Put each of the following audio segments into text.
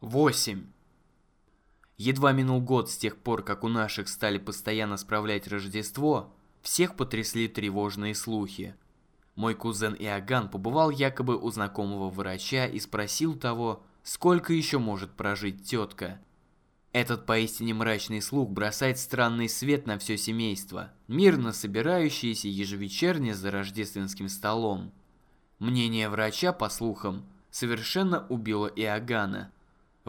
8. Едва минул год с тех пор, как у наших стали постоянно справлять Рождество, всех потрясли тревожные слухи. Мой кузен Иоганн побывал якобы у знакомого врача и спросил того, сколько еще может прожить тетка. Этот поистине мрачный слух бросает странный свет на все семейство, мирно собирающееся ежевечерне за рождественским столом. Мнение врача, по слухам, совершенно убило Иоганна.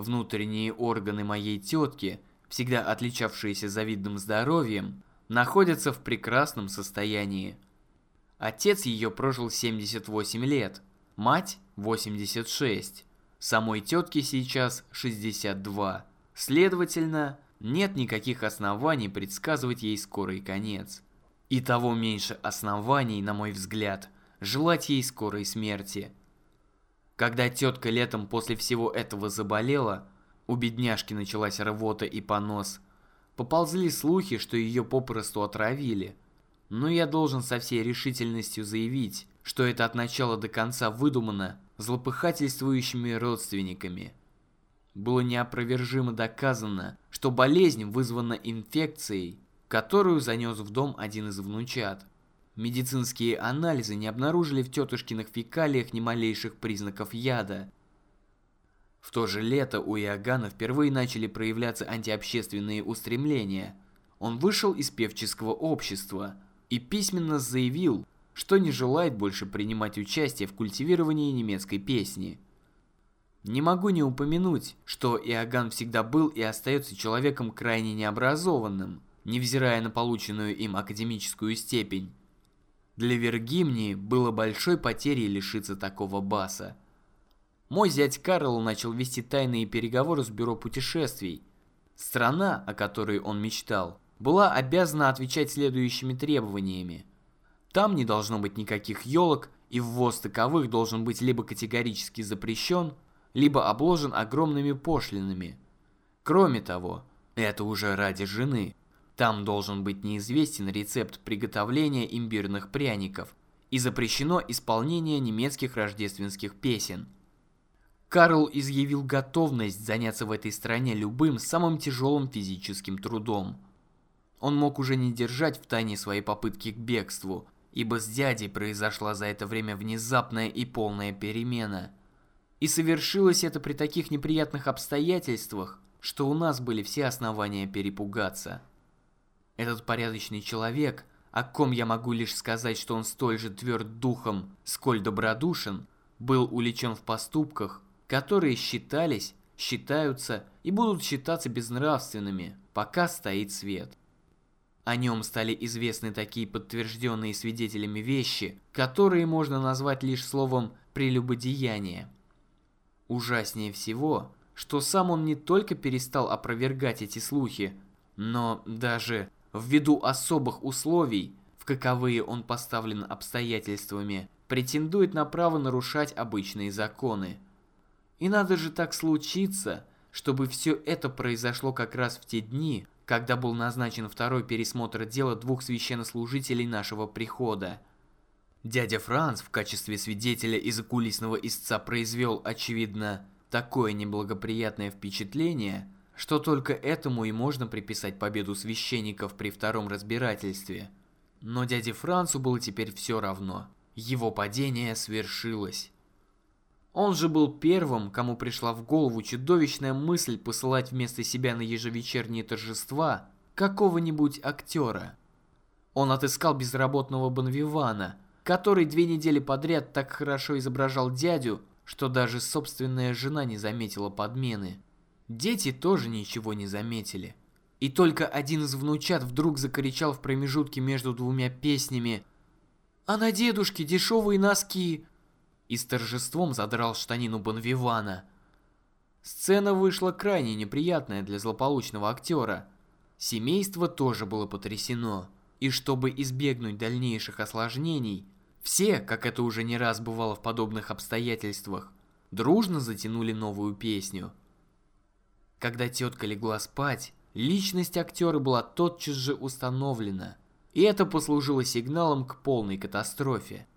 Внутренние органы моей тетки, всегда отличавшиеся завидным здоровьем, находятся в прекрасном состоянии. Отец ее прожил 78 лет, мать 86, самой тетке сейчас 62. Следовательно, нет никаких оснований предсказывать ей скорый конец. И того меньше оснований, на мой взгляд, желать ей скорой смерти – когда тетка летом после всего этого заболела, у бедняжки началась рвота и понос. Поползли слухи, что ее попросту отравили. Но я должен со всей решительностью заявить, что это от начала до конца выдумано злопыхательствующими родственниками. Было неопровержимо доказано, что болезнь вызвана инфекцией, которую занес в дом один из внучат. Медицинские анализы не обнаружили в тетушкиных фекалиях ни малейших признаков яда. В то же лето у Иоганна впервые начали проявляться антиобщественные устремления. Он вышел из певческого общества и письменно заявил, что не желает больше принимать участие в культивировании немецкой песни. Не могу не упомянуть, что Иоганн всегда был и остается человеком крайне необразованным, невзирая на полученную им академическую степень. Для Вергимнии было большой потерей лишиться такого баса. Мой зять Карл начал вести тайные переговоры с бюро путешествий. Страна, о которой он мечтал, была обязана отвечать следующими требованиями. Там не должно быть никаких елок, и ввоз таковых должен быть либо категорически запрещен, либо обложен огромными пошлинами. Кроме того, это уже ради жены, там должен быть неизвестен рецепт приготовления имбирных пряников и запрещено исполнение немецких рождественских песен. Карл изъявил готовность заняться в этой стране любым самым тяжелым физическим трудом. Он мог уже не держать в тайне свои попытки к бегству, ибо с дядей произошла за это время внезапная и полная перемена. И совершилось это при таких неприятных обстоятельствах, что у нас были все основания перепугаться. Этот порядочный человек, о ком я могу лишь сказать, что он столь же тверд духом, сколь добродушен, был уличен в поступках, которые считались, считаются и будут считаться безнравственными, пока стоит свет. О нем стали известны такие подтвержденные свидетелями вещи, которые можно назвать лишь словом «прелюбодеяние». Ужаснее всего, что сам он не только перестал опровергать эти слухи, но даже ввиду особых условий, в каковые он поставлен обстоятельствами, претендует на право нарушать обычные законы. И надо же так случиться, чтобы все это произошло как раз в те дни, когда был назначен второй пересмотр дела двух священнослужителей нашего прихода. Дядя Франц в качестве свидетеля из закулисного истца произвел, очевидно, такое неблагоприятное впечатление – что только этому и можно приписать победу священников при втором разбирательстве. Но дяде Францу было теперь все равно. Его падение свершилось. Он же был первым, кому пришла в голову чудовищная мысль посылать вместо себя на ежевечерние торжества какого-нибудь актера. Он отыскал безработного Бонвивана, который две недели подряд так хорошо изображал дядю, что даже собственная жена не заметила подмены. Дети тоже ничего не заметили. И только один из внучат вдруг закричал в промежутке между двумя песнями «А на дедушке дешевые носки!» и с торжеством задрал штанину Бонвивана. Сцена вышла крайне неприятная для злополучного актера. Семейство тоже было потрясено. И чтобы избегнуть дальнейших осложнений, все, как это уже не раз бывало в подобных обстоятельствах, дружно затянули новую песню – когда тетка легла спать, личность актера была тотчас же установлена, и это послужило сигналом к полной катастрофе.